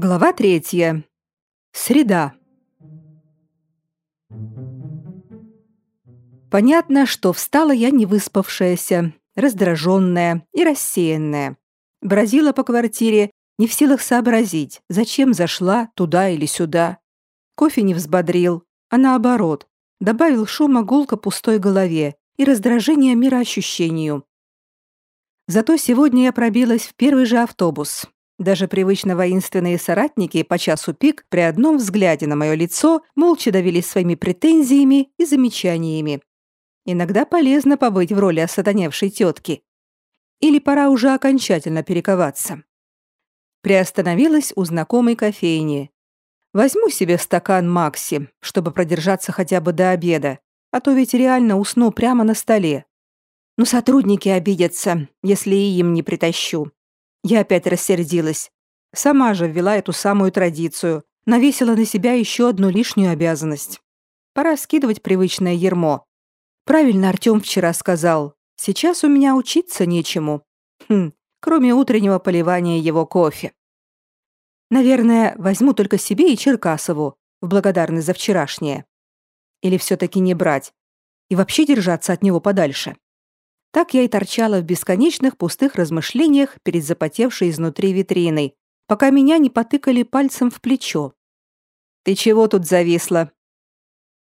Глава третья. Среда. Понятно, что встала я невыспавшаяся, раздраженная и рассеянная. Бродила по квартире, не в силах сообразить, зачем зашла туда или сюда. Кофе не взбодрил, а наоборот, добавил шума гулко пустой голове и раздражения мироощущению. Зато сегодня я пробилась в первый же автобус, даже привычно воинственные соратники по часу пик при одном взгляде на мое лицо молча давились своими претензиями и замечаниями. Иногда полезно побыть в роли осатаневшей тетки. Или пора уже окончательно перековаться. Приостановилась у знакомой кофейни. Возьму себе стакан Макси, чтобы продержаться хотя бы до обеда, а то ведь реально усну прямо на столе. Но сотрудники обидятся, если и им не притащу. Я опять рассердилась. Сама же ввела эту самую традицию, навесила на себя еще одну лишнюю обязанность. Пора скидывать привычное ермо. Правильно Артём вчера сказал. Сейчас у меня учиться нечему. Хм, кроме утреннего поливания его кофе. Наверное, возьму только себе и Черкасову в благодарность за вчерашнее. Или все таки не брать и вообще держаться от него подальше. Так я и торчала в бесконечных пустых размышлениях перед запотевшей изнутри витриной, пока меня не потыкали пальцем в плечо. «Ты чего тут зависла?»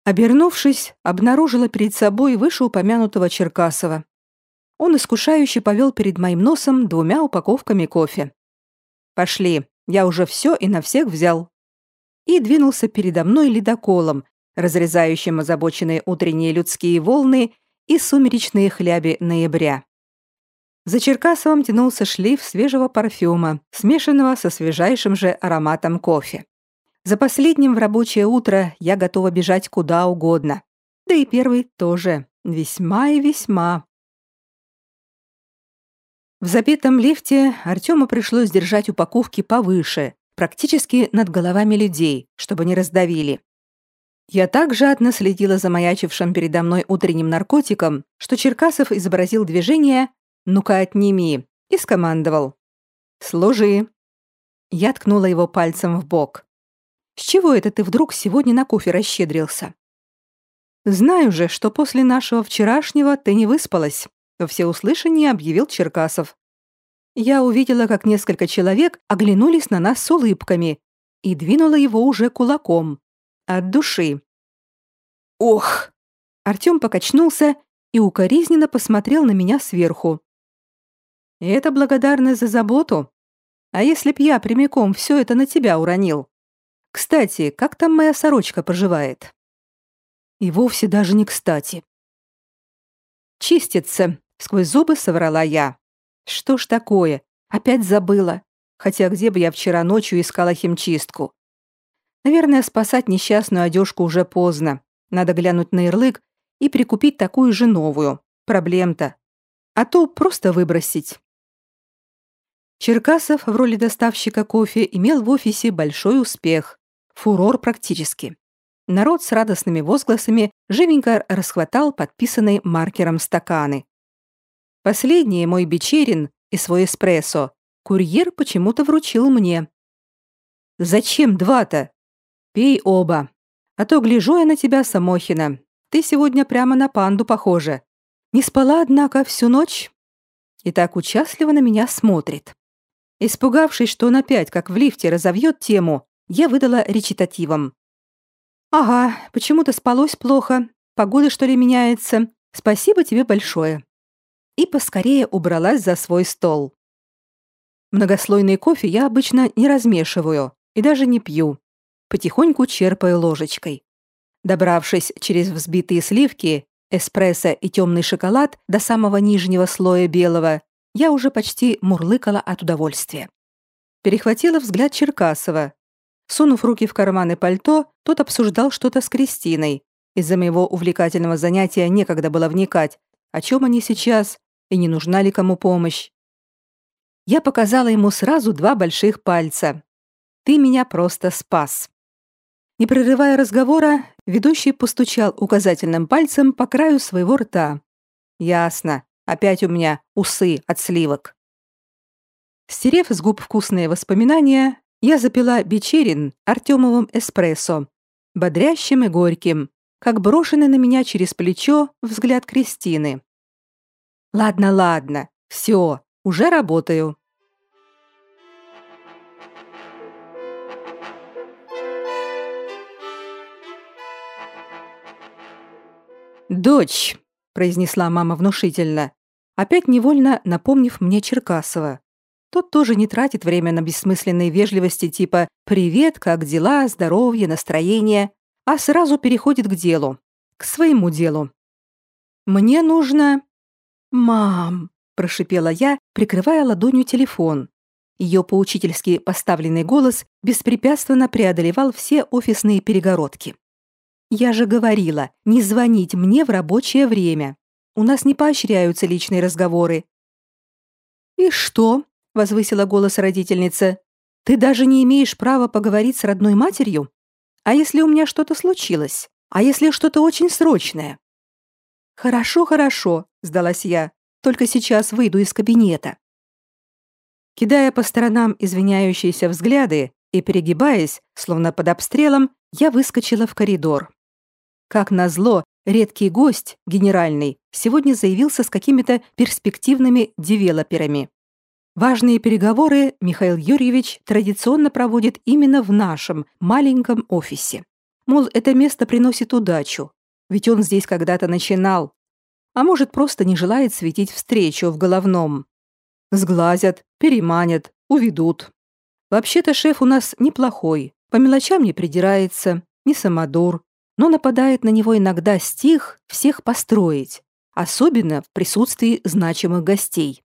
Обернувшись, обнаружила перед собой вышеупомянутого Черкасова. Он искушающе повел перед моим носом двумя упаковками кофе. «Пошли, я уже все и на всех взял». И двинулся передо мной ледоколом, разрезающим озабоченные утренние людские волны и сумеречные хляби ноября. За Черкасовым тянулся шлейф свежего парфюма, смешанного со свежайшим же ароматом кофе. За последним в рабочее утро я готова бежать куда угодно. Да и первый тоже. Весьма и весьма. В забитом лифте Артему пришлось держать упаковки повыше, практически над головами людей, чтобы не раздавили. Я так жадно следила за маячившим передо мной утренним наркотиком, что Черкасов изобразил движение «Ну-ка, отними» и скомандовал «Служи». Я ткнула его пальцем в бок. «С чего это ты вдруг сегодня на кофе расщедрился?» «Знаю же, что после нашего вчерашнего ты не выспалась», во всеуслышание объявил Черкасов. Я увидела, как несколько человек оглянулись на нас с улыбками и двинула его уже кулаком. От души. Ох! Артём покачнулся и укоризненно посмотрел на меня сверху. Это благодарность за заботу. А если б я прямиком все это на тебя уронил? Кстати, как там моя сорочка поживает? И вовсе даже не кстати. Чистится, сквозь зубы соврала я. Что ж такое? Опять забыла. Хотя где бы я вчера ночью искала химчистку? Наверное, спасать несчастную одежку уже поздно. Надо глянуть на ярлык и прикупить такую же новую. Проблем-то. А то просто выбросить. Черкасов в роли доставщика кофе имел в офисе большой успех. Фурор практически. Народ с радостными возгласами живенько расхватал подписанные маркером стаканы. Последний мой бичерин и свой эспрессо курьер почему-то вручил мне. «Зачем два-то?» Пей оба. А то гляжу я на тебя, Самохина. Ты сегодня прямо на панду похожа. Не спала, однако, всю ночь. И так участливо на меня смотрит. Испугавшись, что он опять, как в лифте, разовьет тему, я выдала речитативом. «Ага, почему-то спалось плохо. Погода, что ли, меняется. Спасибо тебе большое». И поскорее убралась за свой стол. Многослойный кофе я обычно не размешиваю и даже не пью потихоньку черпая ложечкой. Добравшись через взбитые сливки, эспрессо и темный шоколад до самого нижнего слоя белого, я уже почти мурлыкала от удовольствия. Перехватила взгляд Черкасова. Сунув руки в карманы пальто, тот обсуждал что-то с Кристиной. Из-за моего увлекательного занятия некогда было вникать, о чем они сейчас и не нужна ли кому помощь. я показала ему сразу два больших пальца. Ты меня просто спас. Не прерывая разговора, ведущий постучал указательным пальцем по краю своего рта. Ясно. Опять у меня усы от сливок. Стерев с губ вкусные воспоминания, я запила бичерин Артемовым эспрессо, бодрящим и горьким, как брошенный на меня через плечо взгляд Кристины. «Ладно, ладно, все, уже работаю». «Дочь», — произнесла мама внушительно, опять невольно напомнив мне Черкасова. Тот тоже не тратит время на бессмысленные вежливости типа «Привет, как дела, здоровье, настроение», а сразу переходит к делу, к своему делу. «Мне нужно...» «Мам», — прошипела я, прикрывая ладонью телефон. Ее поучительски поставленный голос беспрепятственно преодолевал все офисные перегородки. Я же говорила, не звонить мне в рабочее время. У нас не поощряются личные разговоры. И что? возвысила голос родительница. Ты даже не имеешь права поговорить с родной матерью? А если у меня что-то случилось? А если что-то очень срочное? Хорошо, хорошо, сдалась я. Только сейчас выйду из кабинета. Кидая по сторонам извиняющиеся взгляды и перегибаясь, словно под обстрелом, я выскочила в коридор. Как назло, редкий гость, генеральный, сегодня заявился с какими-то перспективными девелоперами. Важные переговоры Михаил Юрьевич традиционно проводит именно в нашем маленьком офисе. Мол, это место приносит удачу, ведь он здесь когда-то начинал. А может, просто не желает светить встречу в головном. Сглазят, переманят, уведут. Вообще-то шеф у нас неплохой, по мелочам не придирается, не самодур, но нападает на него иногда стих всех построить, особенно в присутствии значимых гостей.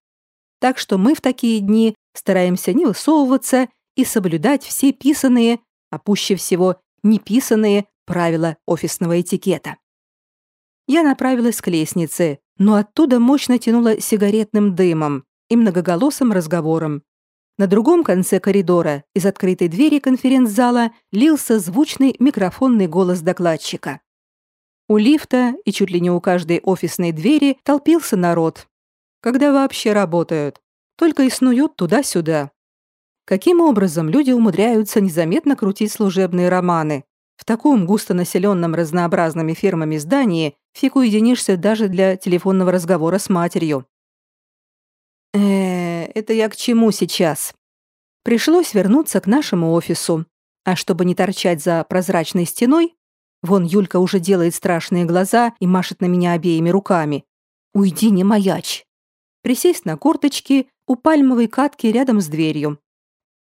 Так что мы в такие дни стараемся не высовываться и соблюдать все писанные, а пуще всего неписанные правила офисного этикета. Я направилась к лестнице, но оттуда мощно тянуло сигаретным дымом и многоголосым разговором, на другом конце коридора из открытой двери конференц-зала лился звучный микрофонный голос докладчика. У лифта и чуть ли не у каждой офисной двери толпился народ. Когда вообще работают? Только и снуют туда-сюда. Каким образом люди умудряются незаметно крутить служебные романы? В таком густонаселенном разнообразными фирмами здании фиг уединишься даже для телефонного разговора с матерью. Э, это я к чему сейчас? Пришлось вернуться к нашему офису. А чтобы не торчать за прозрачной стеной, вон Юлька уже делает страшные глаза и машет на меня обеими руками. Уйди, не маячь. Присесть на корточки у пальмовой катки рядом с дверью.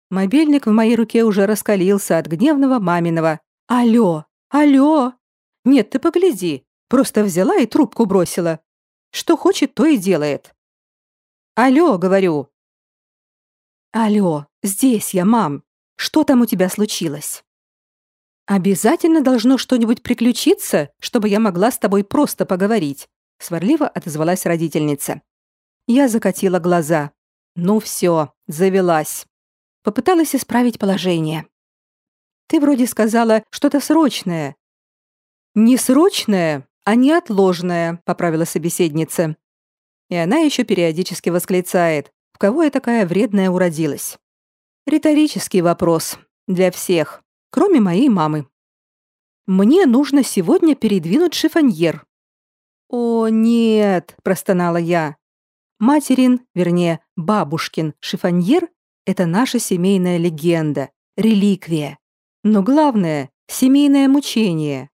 Мобильник в моей руке уже раскалился от гневного маминого. «Алло! Алло! Нет, ты погляди. Просто взяла и трубку бросила. Что хочет, то и делает. Алло, говорю. Алло, здесь я, мам. Что там у тебя случилось? Обязательно должно что-нибудь приключиться, чтобы я могла с тобой просто поговорить, сварливо отозвалась родительница. Я закатила глаза. Ну все, завелась. Попыталась исправить положение. Ты вроде сказала что-то срочное. Не срочное, а неотложное, поправила собеседница. И она еще периодически восклицает, в кого я такая вредная уродилась. Риторический вопрос. Для всех, кроме моей мамы. Мне нужно сегодня передвинуть шифоньер. О, нет, простонала я. Материн, вернее, бабушкин шифоньер – это наша семейная легенда, реликвия. Но главное – семейное мучение.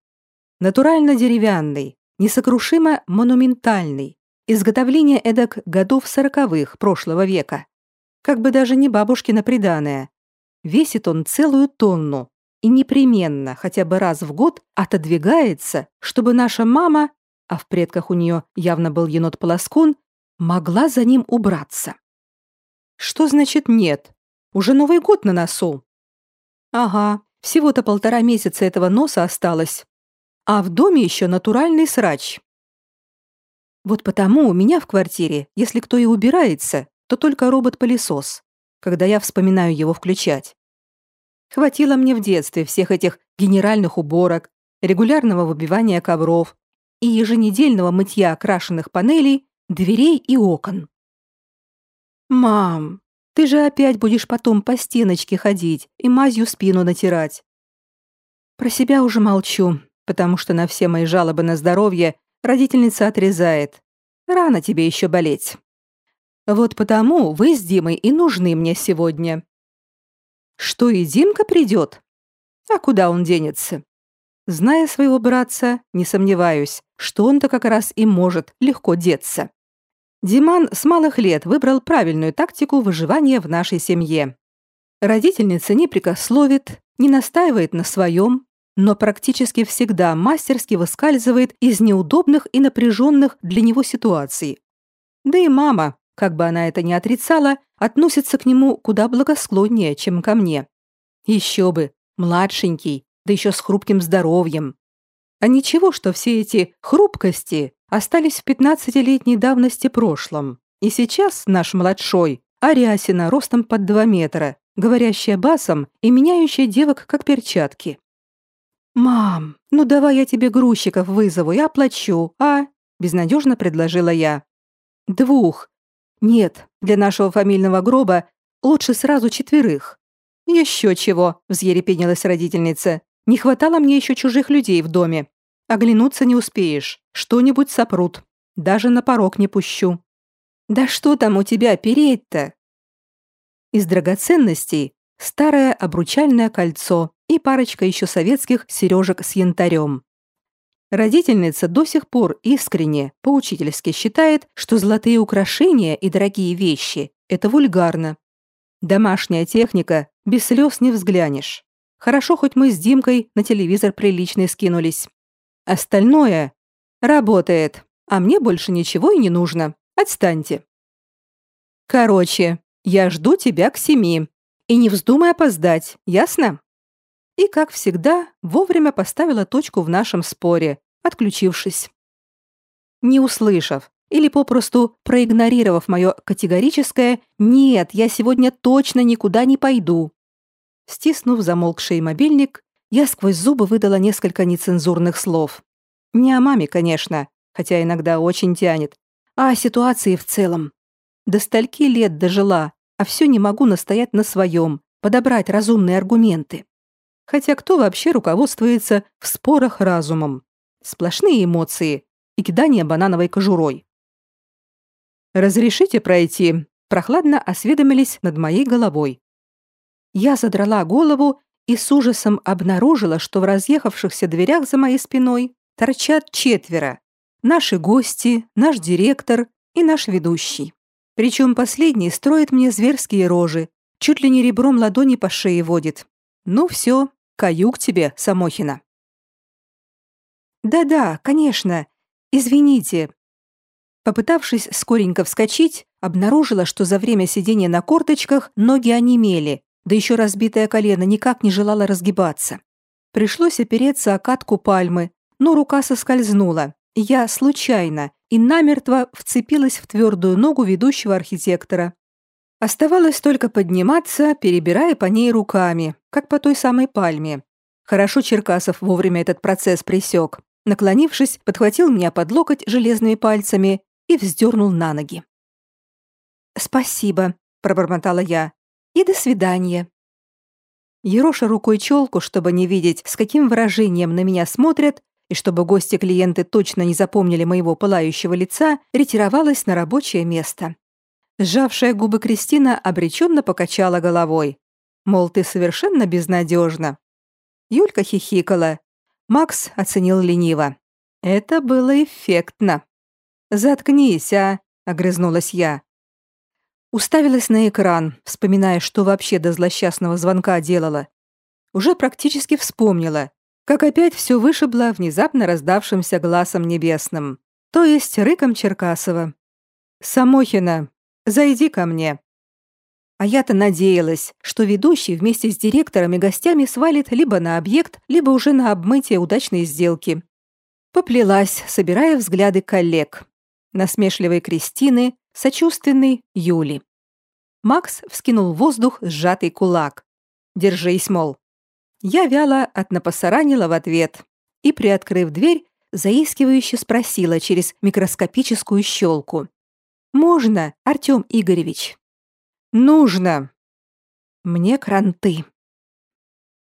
Натурально деревянный, несокрушимо монументальный, Изготовление эдак годов сороковых прошлого века. Как бы даже не бабушкина приданое. Весит он целую тонну и непременно хотя бы раз в год отодвигается, чтобы наша мама, а в предках у нее явно был енот-полоскун, могла за ним убраться. Что значит нет? Уже Новый год на носу. Ага, всего-то полтора месяца этого носа осталось. А в доме еще натуральный срач. Вот потому у меня в квартире, если кто и убирается, то только робот-пылесос, когда я вспоминаю его включать. Хватило мне в детстве всех этих генеральных уборок, регулярного выбивания ковров и еженедельного мытья окрашенных панелей, дверей и окон. «Мам, ты же опять будешь потом по стеночке ходить и мазью спину натирать». Про себя уже молчу, потому что на все мои жалобы на здоровье родительница отрезает. Рано тебе еще болеть. Вот потому вы с Димой и нужны мне сегодня. Что и Димка придет? А куда он денется? Зная своего братца, не сомневаюсь, что он-то как раз и может легко деться. Диман с малых лет выбрал правильную тактику выживания в нашей семье. Родительница не прикословит, не настаивает на своем, но практически всегда мастерски выскальзывает из неудобных и напряженных для него ситуаций. Да и мама, как бы она это ни отрицала, относится к нему куда благосклоннее, чем ко мне. Еще бы, младшенький, да еще с хрупким здоровьем. А ничего, что все эти хрупкости остались в 15-летней давности прошлом. И сейчас наш младшой, Ариасина, ростом под 2 метра, говорящая басом и меняющая девок как перчатки. «Мам, ну давай я тебе грузчиков вызову и оплачу, а?» – безнадежно предложила я. «Двух. Нет, для нашего фамильного гроба лучше сразу четверых». «Еще чего», – взъерепенилась родительница. «Не хватало мне еще чужих людей в доме. Оглянуться не успеешь, что-нибудь сопрут. Даже на порог не пущу». «Да что там у тебя переть-то?» Из драгоценностей старое обручальное кольцо и парочка еще советских сережек с янтарем. Родительница до сих пор искренне, поучительски считает, что золотые украшения и дорогие вещи – это вульгарно. Домашняя техника, без слез не взглянешь. Хорошо, хоть мы с Димкой на телевизор приличный скинулись. Остальное работает, а мне больше ничего и не нужно. Отстаньте. Короче, я жду тебя к семи. И не вздумай опоздать, ясно? и, как всегда, вовремя поставила точку в нашем споре, отключившись. Не услышав или попросту проигнорировав мое категорическое «нет, я сегодня точно никуда не пойду», стиснув замолкший мобильник, я сквозь зубы выдала несколько нецензурных слов. Не о маме, конечно, хотя иногда очень тянет, а о ситуации в целом. До стольки лет дожила, а все не могу настоять на своем, подобрать разумные аргументы. Хотя кто вообще руководствуется в спорах разумом? Сплошные эмоции и кидание банановой кожурой. «Разрешите пройти?» Прохладно осведомились над моей головой. Я задрала голову и с ужасом обнаружила, что в разъехавшихся дверях за моей спиной торчат четверо. Наши гости, наш директор и наш ведущий. Причем последний строит мне зверские рожи, чуть ли не ребром ладони по шее водит. Ну все, Каюк тебе, Самохина. Да-да, конечно. Извините. Попытавшись скоренько вскочить, обнаружила, что за время сидения на корточках ноги онемели, да еще разбитое колено никак не желало разгибаться. Пришлось опереться о катку пальмы, но рука соскользнула, и я случайно и намертво вцепилась в твердую ногу ведущего архитектора, Оставалось только подниматься, перебирая по ней руками, как по той самой пальме. Хорошо Черкасов вовремя этот процесс пресек. Наклонившись, подхватил меня под локоть железными пальцами и вздернул на ноги. «Спасибо», — пробормотала я, — «и до свидания». Ероша рукой челку, чтобы не видеть, с каким выражением на меня смотрят, и чтобы гости-клиенты точно не запомнили моего пылающего лица, ретировалась на рабочее место. Сжавшая губы Кристина обреченно покачала головой. Мол, ты совершенно безнадежна. Юлька хихикала. Макс оценил лениво. Это было эффектно. «Заткнись, а!» — огрызнулась я. Уставилась на экран, вспоминая, что вообще до злосчастного звонка делала. Уже практически вспомнила, как опять все вышибло внезапно раздавшимся глазом небесным, то есть рыком Черкасова. «Самохина, Зайди ко мне». А я-то надеялась, что ведущий вместе с директором и гостями свалит либо на объект, либо уже на обмытие удачной сделки. Поплелась, собирая взгляды коллег. Насмешливой Кристины, сочувственной Юли. Макс вскинул в воздух сжатый кулак. «Держись, мол». Я вяло отнапосаранила в ответ и, приоткрыв дверь, заискивающе спросила через микроскопическую щелку. «Можно, Артём Игоревич?» «Нужно!» «Мне кранты».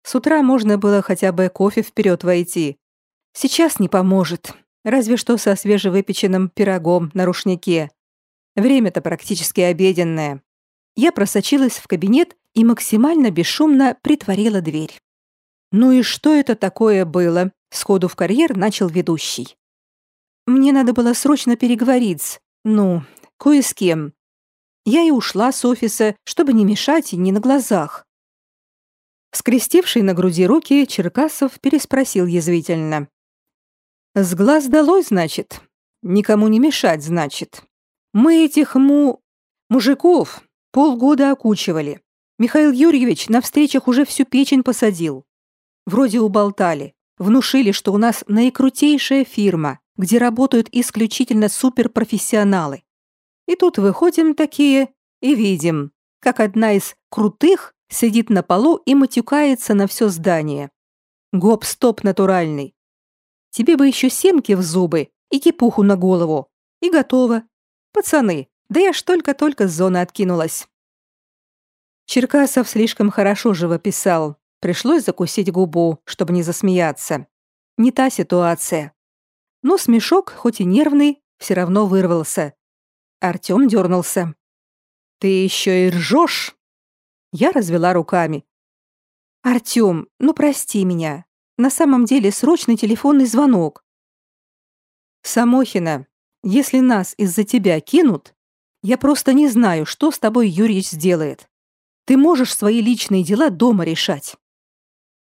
С утра можно было хотя бы кофе вперед войти. Сейчас не поможет, разве что со свежевыпеченным пирогом на рушнике. Время-то практически обеденное. Я просочилась в кабинет и максимально бесшумно притворила дверь. «Ну и что это такое было?» — сходу в карьер начал ведущий. «Мне надо было срочно переговорить ну, кое с кем. Я и ушла с офиса, чтобы не мешать и не на глазах». Скрестивший на груди руки, Черкасов переспросил язвительно. «С глаз долой, значит? Никому не мешать, значит? Мы этих му... мужиков полгода окучивали. Михаил Юрьевич на встречах уже всю печень посадил. Вроде уболтали, внушили, что у нас наикрутейшая фирма, где работают исключительно суперпрофессионалы. И тут выходим такие и видим, как одна из крутых сидит на полу и матюкается на все здание. Гоп-стоп натуральный. Тебе бы еще семки в зубы и кипуху на голову. И готово. Пацаны, да я ж только-только с зоны откинулась. Черкасов слишком хорошо живописал. Пришлось закусить губу, чтобы не засмеяться. Не та ситуация. Но смешок, хоть и нервный, все равно вырвался. Артём дернулся. «Ты еще и ржешь?» Я развела руками. «Артём, ну прости меня. На самом деле срочный телефонный звонок. Самохина, если нас из-за тебя кинут, я просто не знаю, что с тобой Юрьевич сделает. Ты можешь свои личные дела дома решать.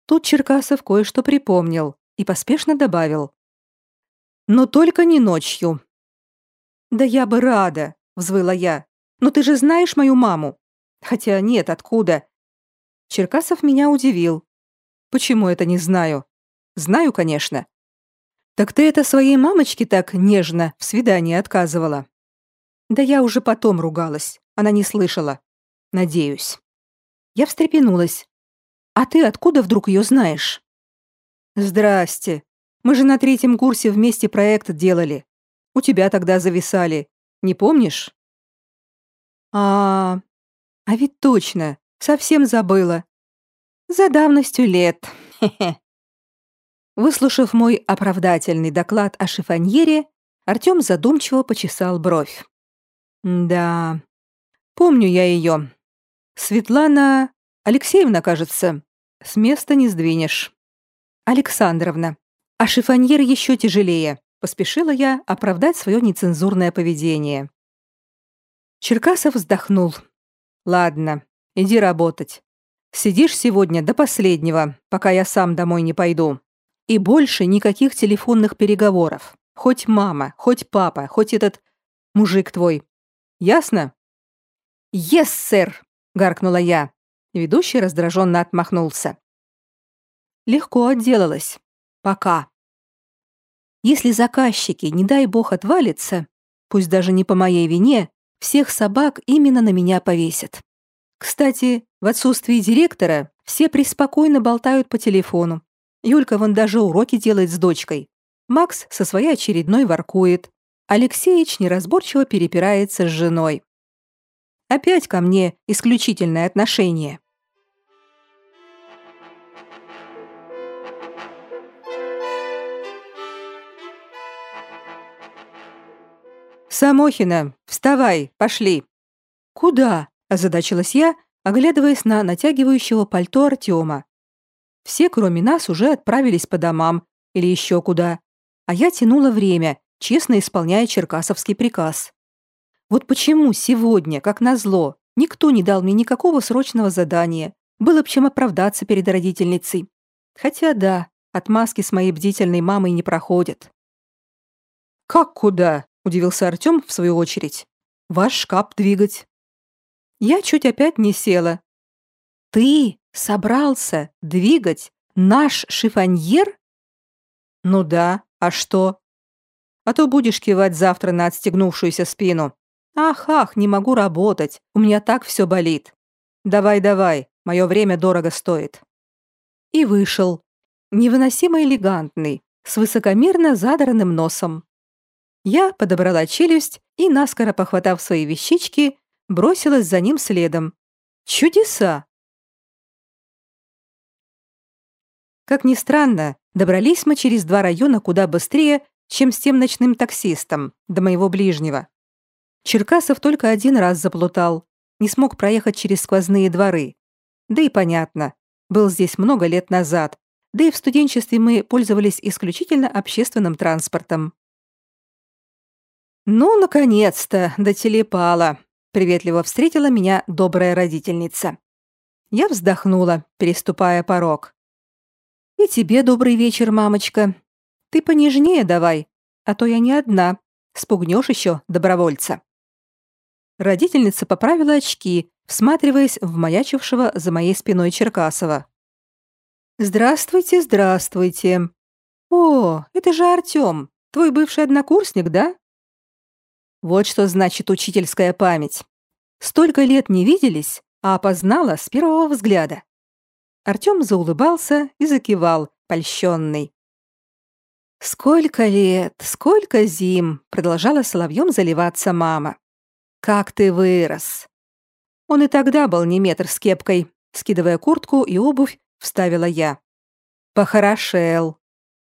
Тут Черкасов кое-что припомнил и поспешно добавил. Но только не ночью. Да я бы рада, взвыла я. Но ты же знаешь мою маму. Хотя нет, откуда? Черкасов меня удивил. Почему это не знаю? Знаю, конечно. Так ты это своей мамочке так нежно в свидании отказывала? Да я уже потом ругалась. Она не слышала. Надеюсь. Я встрепенулась. А ты откуда вдруг ее знаешь? Здрасте. Мы же на третьем курсе вместе проект делали. У тебя тогда зависали. Не помнишь? А, а ведь точно, совсем забыла. За давностью лет. Выслушав мой оправдательный доклад о шифоньере, Артём задумчиво почесал бровь. Да, помню я ее. Светлана Алексеевна, кажется. С места не сдвинешь. Александровна. А шифоньер еще тяжелее. Поспешила я оправдать свое нецензурное поведение. Черкасов вздохнул. Ладно, иди работать. Сидишь сегодня до последнего, пока я сам домой не пойду. И больше никаких телефонных переговоров. Хоть мама, хоть папа, хоть этот мужик твой. Ясно? «Ес, сэр!» — гаркнула я. Ведущий раздраженно отмахнулся. Легко отделалась. Пока. Если заказчики, не дай бог, отвалятся, пусть даже не по моей вине, всех собак именно на меня повесят. Кстати, в отсутствии директора все преспокойно болтают по телефону. Юлька вон даже уроки делает с дочкой. Макс со своей очередной воркует. Алексеич неразборчиво перепирается с женой. Опять ко мне исключительное отношение. «Самохина, вставай, пошли!» «Куда?» озадачилась я, оглядываясь на натягивающего пальто Артема. Все, кроме нас, уже отправились по домам или еще куда, а я тянула время, честно исполняя черкасовский приказ. Вот почему сегодня, как назло, никто не дал мне никакого срочного задания, было бы чем оправдаться перед родительницей. Хотя да, отмазки с моей бдительной мамой не проходят. «Как куда?» – удивился Артём в свою очередь. «Ваш шкаф двигать». Я чуть опять не села. «Ты собрался двигать наш шифоньер?» «Ну да, а что?» «А то будешь кивать завтра на отстегнувшуюся спину. Ах, ах, не могу работать, у меня так все болит. Давай, давай, мое время дорого стоит. И вышел, невыносимо элегантный, с высокомерно задранным носом. Я подобрала челюсть и, наскоро похватав свои вещички, бросилась за ним следом. Чудеса! Как ни странно, добрались мы через два района куда быстрее, чем с тем ночным таксистом, до моего ближнего. Черкасов только один раз заплутал, не смог проехать через сквозные дворы. Да и понятно, был здесь много лет назад, да и в студенчестве мы пользовались исключительно общественным транспортом. «Ну, наконец-то, дотелепала», — приветливо встретила меня добрая родительница. Я вздохнула, переступая порог. «И тебе добрый вечер, мамочка. Ты понежнее давай, а то я не одна. Спугнешь еще добровольца». Родительница поправила очки, всматриваясь в маячившего за моей спиной Черкасова. «Здравствуйте, здравствуйте. О, это же Артём, твой бывший однокурсник, да?» Вот что значит учительская память. Столько лет не виделись, а опознала с первого взгляда. Артём заулыбался и закивал, польщённый. «Сколько лет, сколько зим!» — продолжала соловьем заливаться мама. «Как ты вырос!» Он и тогда был не метр с кепкой. Скидывая куртку и обувь, вставила я. «Похорошел».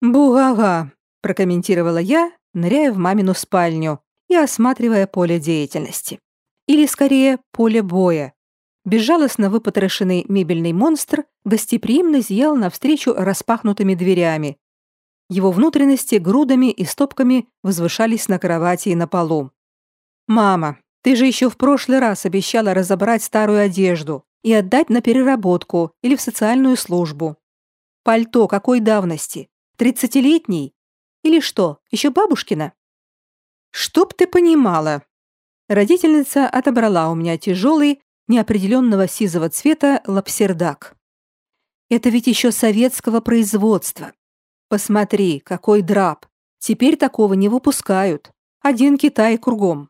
«Бугага», — прокомментировала я, ныряя в мамину спальню и осматривая поле деятельности. Или, скорее, поле боя. Безжалостно выпотрошенный мебельный монстр гостеприимно зиял навстречу распахнутыми дверями. Его внутренности грудами и стопками возвышались на кровати и на полу. «Мама, ты же еще в прошлый раз обещала разобрать старую одежду и отдать на переработку или в социальную службу. Пальто какой давности? Тридцатилетний? Или что, еще бабушкина? Чтоб ты понимала. Родительница отобрала у меня тяжелый, неопределенного сизого цвета лапсердак. Это ведь еще советского производства. Посмотри, какой драп. Теперь такого не выпускают. Один Китай кругом.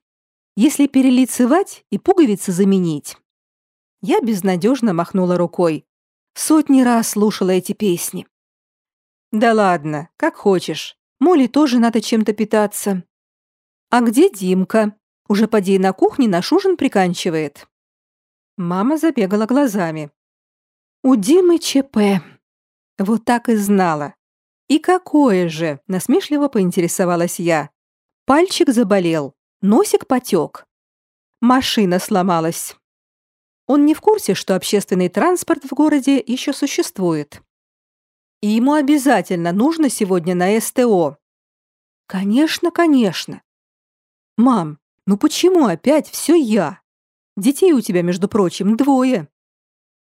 Если перелицевать и пуговицы заменить. Я безнадежно махнула рукой. Сотни раз слушала эти песни. Да ладно, как хочешь. Молли тоже надо чем-то питаться. А где Димка? Уже поди на кухне наш ужин приканчивает. Мама забегала глазами. У Димы ЧП. Вот так и знала. И какое же, насмешливо поинтересовалась я. Пальчик заболел. Носик потек. Машина сломалась. Он не в курсе, что общественный транспорт в городе еще существует. И ему обязательно нужно сегодня на СТО. Конечно, конечно. Мам, ну почему опять все я? Детей у тебя, между прочим, двое.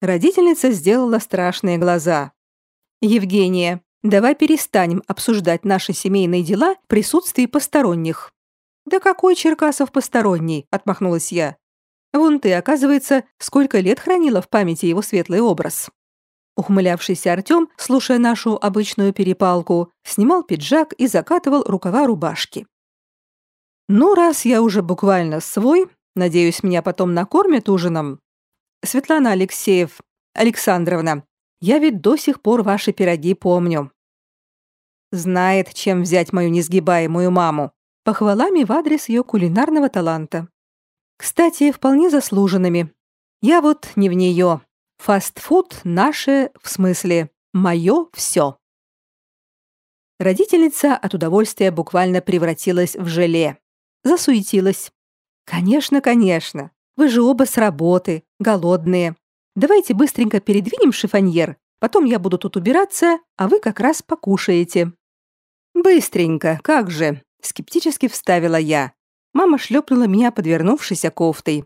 Родительница сделала страшные глаза. Евгения, давай перестанем обсуждать наши семейные дела в присутствии посторонних. «Да какой Черкасов посторонний?» — отмахнулась я. «Вон ты, оказывается, сколько лет хранила в памяти его светлый образ». Ухмылявшийся Артём, слушая нашу обычную перепалку, снимал пиджак и закатывал рукава рубашки. «Ну, раз я уже буквально свой, надеюсь, меня потом накормят ужином. Светлана Алексеев, Александровна, я ведь до сих пор ваши пироги помню». Знает, чем взять мою несгибаемую маму похвалами в адрес ее кулинарного таланта. Кстати, вполне заслуженными. Я вот не в нее. Фастфуд наше, в смысле, мое все. Родительница от удовольствия буквально превратилась в желе. Засуетилась. «Конечно, конечно. Вы же оба с работы, голодные. Давайте быстренько передвинем шифоньер, потом я буду тут убираться, а вы как раз покушаете». «Быстренько, как же», скептически вставила я. Мама шлепнула меня подвернувшейся кофтой.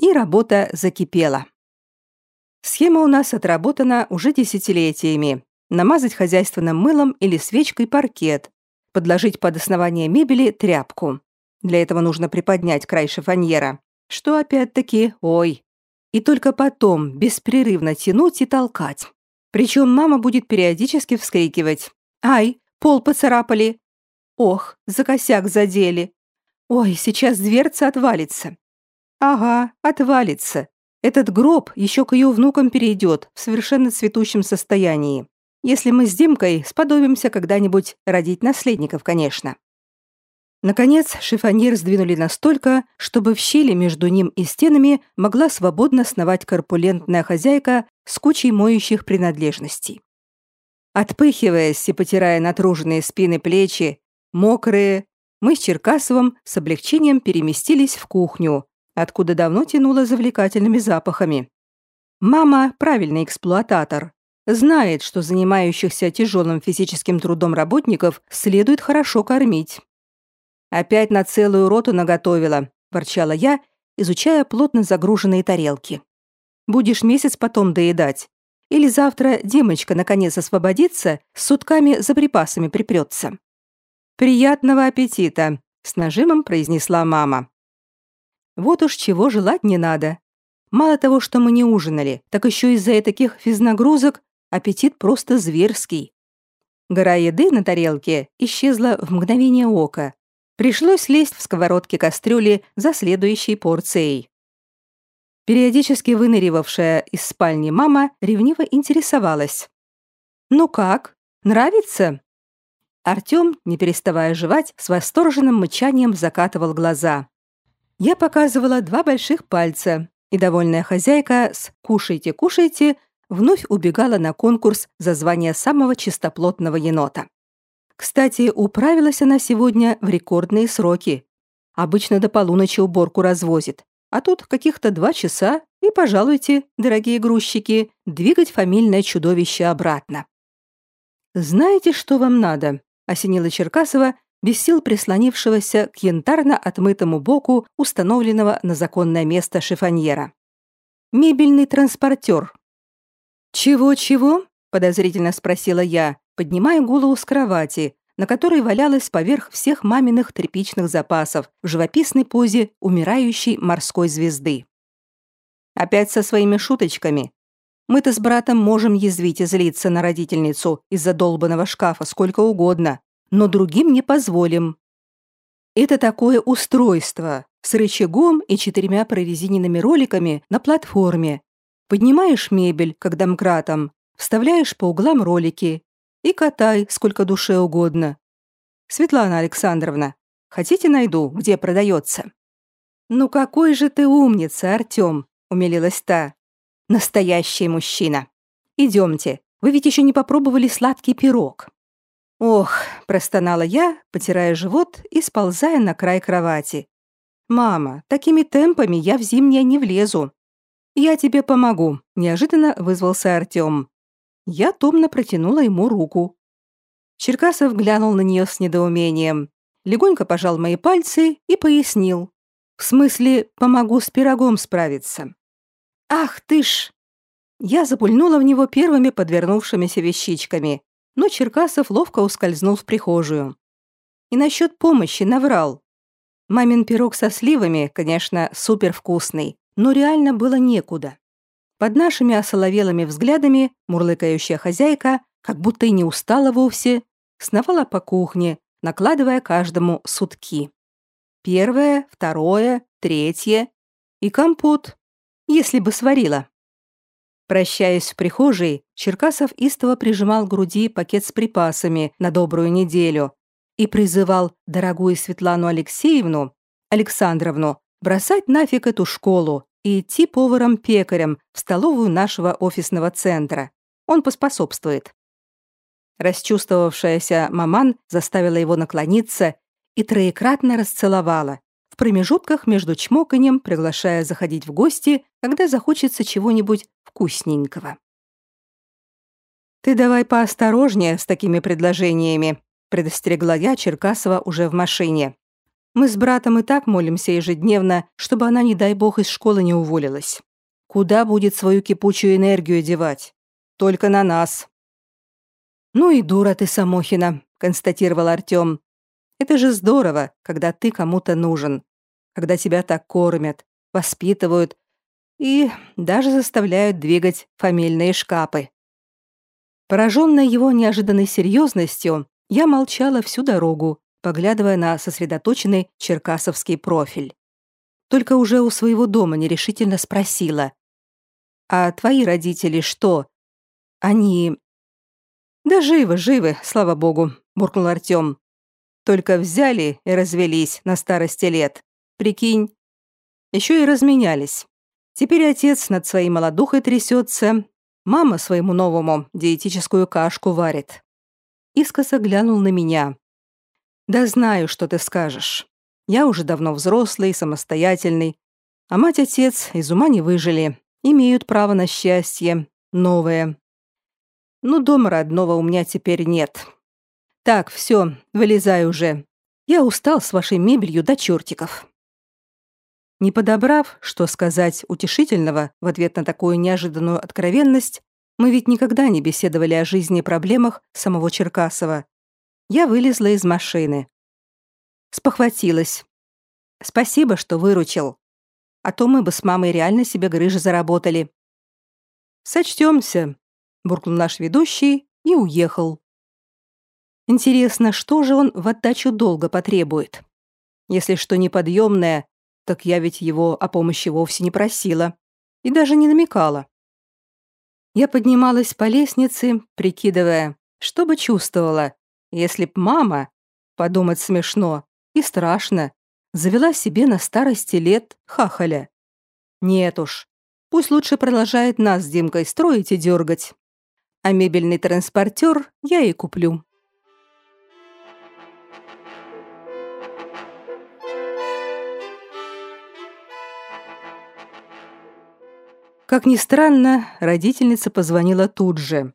И работа закипела. Схема у нас отработана уже десятилетиями. Намазать хозяйственным мылом или свечкой паркет, подложить под основание мебели тряпку. Для этого нужно приподнять край шифоньера, что опять-таки, ой. И только потом беспрерывно тянуть и толкать. Причем мама будет периодически вскрикивать. «Ай, пол поцарапали! Ох, за косяк задели. Ой, сейчас дверца отвалится. Ага, отвалится. Этот гроб еще к ее внукам перейдет в совершенно цветущем состоянии. Если мы с Димкой сподобимся когда-нибудь родить наследников, конечно. Наконец, шифоньер сдвинули настолько, чтобы в щели между ним и стенами могла свободно сновать корпулентная хозяйка с кучей моющих принадлежностей. Отпыхиваясь и потирая натруженные спины плечи, мокрые, мы с Черкасовым с облегчением переместились в кухню, откуда давно тянуло завлекательными запахами. Мама – правильный эксплуататор. Знает, что занимающихся тяжелым физическим трудом работников следует хорошо кормить. «Опять на целую роту наготовила», – ворчала я, изучая плотно загруженные тарелки. «Будешь месяц потом доедать. Или завтра Димочка наконец освободится, с сутками за припасами припрется». «Приятного аппетита», – с нажимом произнесла мама. Вот уж чего желать не надо. Мало того, что мы не ужинали, так еще из-за таких физнагрузок аппетит просто зверский. Гора еды на тарелке исчезла в мгновение ока. Пришлось лезть в сковородки кастрюли за следующей порцией. Периодически выныривавшая из спальни мама ревниво интересовалась. «Ну как? Нравится?» Артём, не переставая жевать, с восторженным мычанием закатывал глаза. Я показывала два больших пальца, и довольная хозяйка с «кушайте, кушайте» вновь убегала на конкурс за звание самого чистоплотного енота. Кстати, управилась она сегодня в рекордные сроки. Обычно до полуночи уборку развозит, а тут каких-то два часа, и, пожалуйте, дорогие грузчики, двигать фамильное чудовище обратно. «Знаете, что вам надо?» — осенила Черкасова без сил прислонившегося к янтарно отмытому боку установленного на законное место шифоньера. «Мебельный транспортер». «Чего-чего?» – подозрительно спросила я, поднимая голову с кровати, на которой валялась поверх всех маминых тряпичных запасов в живописной позе умирающей морской звезды. «Опять со своими шуточками. Мы-то с братом можем язвить и злиться на родительницу из-за долбанного шкафа сколько угодно, но другим не позволим. Это такое устройство с рычагом и четырьмя прорезиненными роликами на платформе. Поднимаешь мебель, как домкратом, вставляешь по углам ролики и катай сколько душе угодно. Светлана Александровна, хотите найду, где продается? Ну какой же ты умница, Артём, умилилась та. Настоящий мужчина. Идемте, вы ведь еще не попробовали сладкий пирог. «Ох», – простонала я, потирая живот и сползая на край кровати. «Мама, такими темпами я в зимнее не влезу». «Я тебе помогу», – неожиданно вызвался Артём. Я томно протянула ему руку. Черкасов глянул на нее с недоумением, легонько пожал мои пальцы и пояснил. «В смысле, помогу с пирогом справиться». «Ах ты ж!» Я запульнула в него первыми подвернувшимися вещичками, но Черкасов ловко ускользнул в прихожую. И насчет помощи наврал. Мамин пирог со сливами, конечно, супер вкусный, но реально было некуда. Под нашими осоловелыми взглядами мурлыкающая хозяйка, как будто и не устала вовсе, сновала по кухне, накладывая каждому сутки. Первое, второе, третье и компот, если бы сварила. Прощаясь в прихожей, Черкасов истово прижимал к груди пакет с припасами на добрую неделю и призывал дорогую Светлану Алексеевну, Александровну, бросать нафиг эту школу и идти поваром-пекарем в столовую нашего офисного центра. Он поспособствует. Расчувствовавшаяся маман заставила его наклониться и троекратно расцеловала, в промежутках между чмоканьем приглашая заходить в гости, когда захочется чего-нибудь вкусненького. «Ты давай поосторожнее с такими предложениями», предостерегла я Черкасова уже в машине. «Мы с братом и так молимся ежедневно, чтобы она, не дай бог, из школы не уволилась. Куда будет свою кипучую энергию девать? Только на нас». «Ну и дура ты, Самохина», — констатировал Артём. «Это же здорово, когда ты кому-то нужен, когда тебя так кормят, воспитывают и даже заставляют двигать фамильные шкапы. Пораженная его неожиданной серьезностью, я молчала всю дорогу, поглядывая на сосредоточенный черкасовский профиль. только уже у своего дома нерешительно спросила. «А твои родители что? Они...» «Да живы, живы, слава богу», — буркнул Артём. «Только взяли и развелись на старости лет. Прикинь. Еще и разменялись. Теперь отец над своей молодухой трясется, мама своему новому диетическую кашку варит». Искоса глянул на меня. «Да знаю, что ты скажешь. Я уже давно взрослый, самостоятельный, а мать-отец из ума не выжили, имеют право на счастье, новое. Ну, дома родного у меня теперь нет. Так, все, вылезай уже. Я устал с вашей мебелью до чертиков. Не подобрав, что сказать утешительного в ответ на такую неожиданную откровенность, мы ведь никогда не беседовали о жизни и проблемах самого Черкасова. Я вылезла из машины. Спохватилась. Спасибо, что выручил. А то мы бы с мамой реально себе грыжи заработали. Сочтемся, буркнул наш ведущий и уехал. Интересно, что же он в отдачу долго потребует? Если что неподъемное, так я ведь его о помощи вовсе не просила и даже не намекала. Я поднималась по лестнице, прикидывая, что бы чувствовала, если б мама, подумать смешно, и страшно. Завела себе на старости лет хахаля. Нет уж. Пусть лучше продолжает нас с Димкой строить и дергать. А мебельный транспортер я и куплю. Как ни странно, родительница позвонила тут же.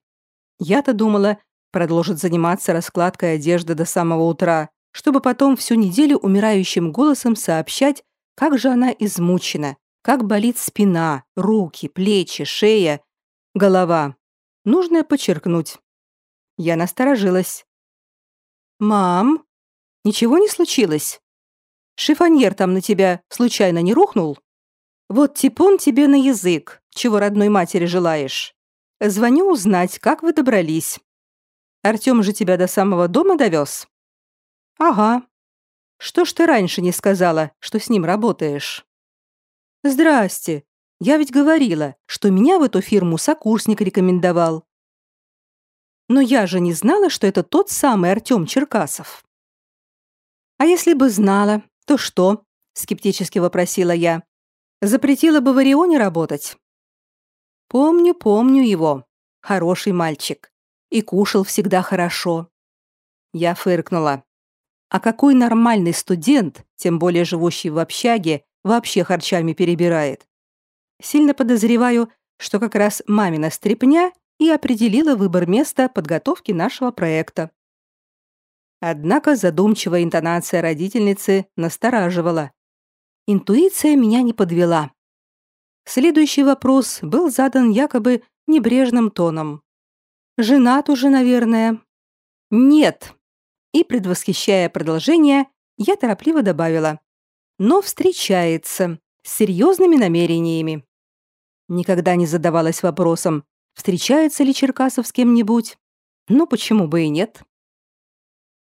Я-то думала, продолжит заниматься раскладкой одежды до самого утра, чтобы потом всю неделю умирающим голосом сообщать, как же она измучена, как болит спина, руки, плечи, шея, голова. Нужно подчеркнуть. Я насторожилась. «Мам, ничего не случилось? Шифоньер там на тебя случайно не рухнул? Вот типун тебе на язык, чего родной матери желаешь. Звоню узнать, как вы добрались. Артём же тебя до самого дома довез?» «Ага. Что ж ты раньше не сказала, что с ним работаешь?» «Здрасте. Я ведь говорила, что меня в эту фирму сокурсник рекомендовал». «Но я же не знала, что это тот самый Артём Черкасов». «А если бы знала, то что?» — скептически вопросила я. «Запретила бы в Орионе работать?» «Помню, помню его. Хороший мальчик. И кушал всегда хорошо». Я фыркнула. А какой нормальный студент, тем более живущий в общаге, вообще харчами перебирает? Сильно подозреваю, что как раз мамина стряпня и определила выбор места подготовки нашего проекта. Однако задумчивая интонация родительницы настораживала. Интуиция меня не подвела. Следующий вопрос был задан якобы небрежным тоном. «Женат уже, наверное?» «Нет», и, предвосхищая продолжение, я торопливо добавила. Но встречается с серьезными намерениями. Никогда не задавалась вопросом, встречается ли Черкасов с кем-нибудь. Ну, почему бы и нет?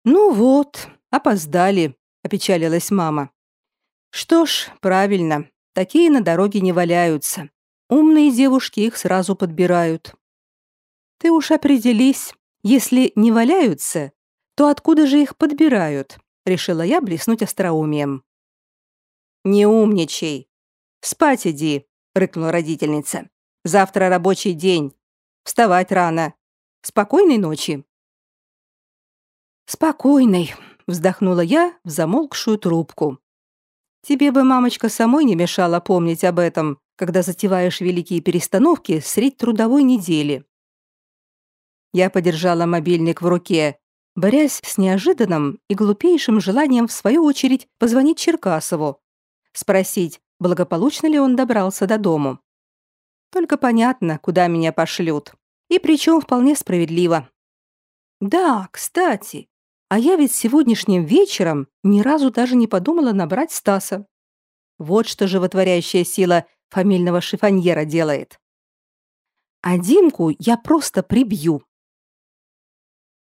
Ну вот, опоздали, опечалилась мама. Что ж, правильно, такие на дороге не валяются. Умные девушки их сразу подбирают. Ты уж определись, если не валяются, то откуда же их подбирают? Решила я блеснуть остроумием. Не умничай. Спать иди, рыкнула родительница. Завтра рабочий день. Вставать рано. Спокойной ночи. Спокойной, вздохнула я в замолкшую трубку. Тебе бы, мамочка, самой не мешало помнить об этом, когда затеваешь великие перестановки средь трудовой недели. Я подержала мобильник в руке, борясь с неожиданным и глупейшим желанием в свою очередь позвонить Черкасову, спросить, благополучно ли он добрался до дому. Только понятно, куда меня пошлют, и причем вполне справедливо. Да, кстати, а я ведь сегодняшним вечером ни разу даже не подумала набрать Стаса. Вот что животворящая сила фамильного шифоньера делает. А Димку я просто прибью.